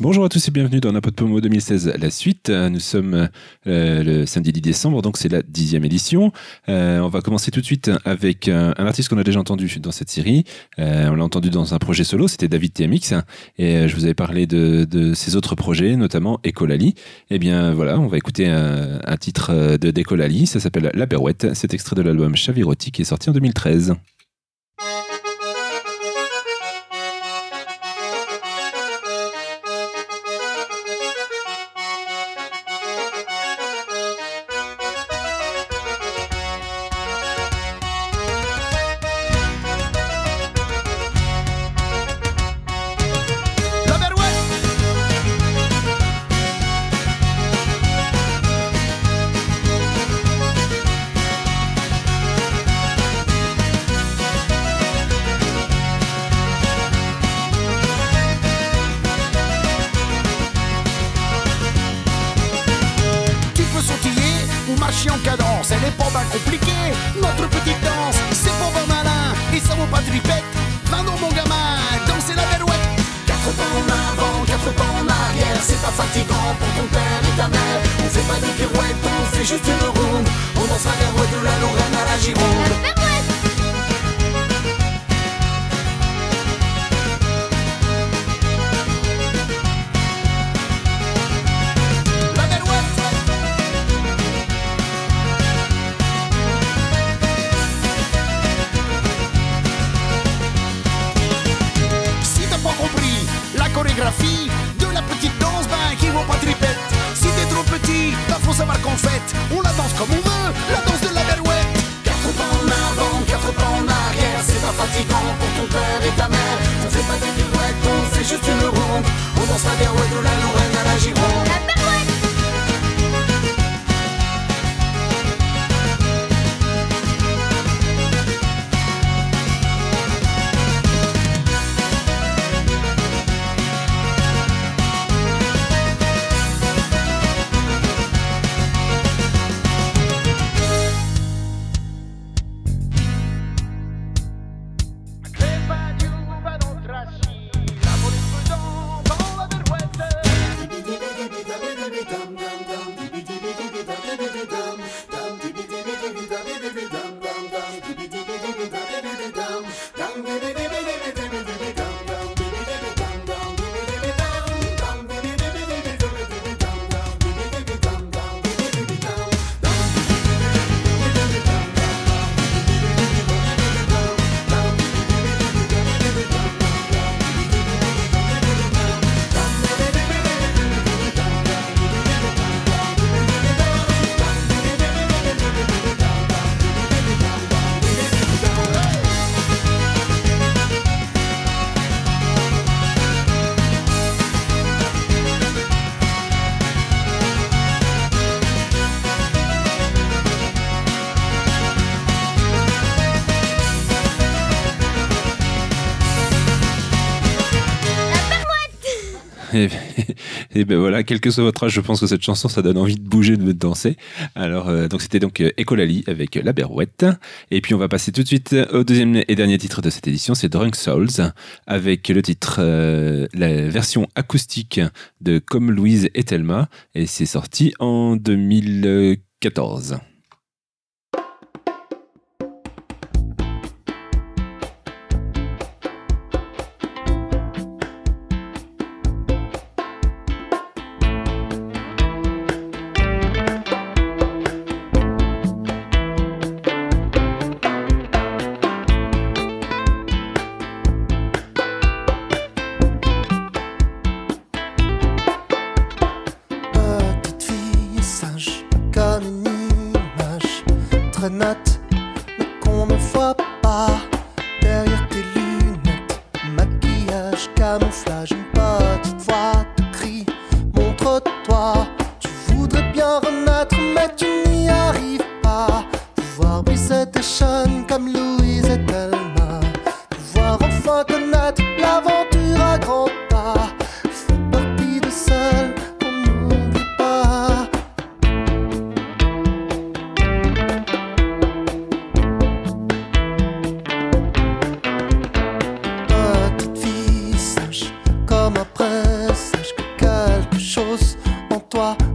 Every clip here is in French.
Bonjour à tous et bienvenue dans N'importe Pomo 2016, la suite. Nous sommes euh, le samedi 10 décembre, donc c'est la dixième édition. Euh, on va commencer tout de suite avec un, un artiste qu'on a déjà entendu dans cette série. Euh, on l'a entendu dans un projet solo, c'était David TMX. Et je vous avais parlé de, de ses autres projets, notamment Ecolali. Eh bien voilà, on va écouter un, un titre de d'Ecolali, ça s'appelle La Berouette. C'est extrait de l'album Chaviroti qui est sorti en 2013. Compliquée. Notre petite danse, c'est pour vos malin et ça vaut pas de ripette. Va mon gamin, danser la berouette. Quatre pas en avant, quatre pas en arrière, c'est pas fatigant pour ton père et ta mère. On fait pas de pirouette, on fait juste une ronde. On danse la berouette de la Lorraine à la Gironde. On la danse comme on Et, et ben voilà, quel que soit votre âge, je pense que cette chanson, ça donne envie de bouger, de danser. Alors, euh, donc c'était donc euh, Ecolali avec La Berouette. Et puis on va passer tout de suite au deuxième et dernier titre de cette édition, c'est Drunk Souls, avec le titre, euh, la version acoustique de Comme Louise et Thelma. Et c'est sorti en 2014. Mais qu'on ne voit pas Derrière tes lunettes. Maquillage, camouflage Une petite voix te crie Montre-toi Tu voudrais bien renaître mais tu n'y arrives soit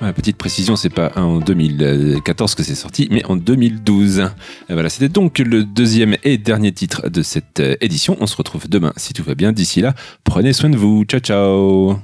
Petite précision, c'est pas en 2014 que c'est sorti, mais en 2012. Et voilà, c'était donc le deuxième et dernier titre de cette euh, édition. On se retrouve demain si tout va bien. D'ici là, prenez soin de vous. Ciao, ciao.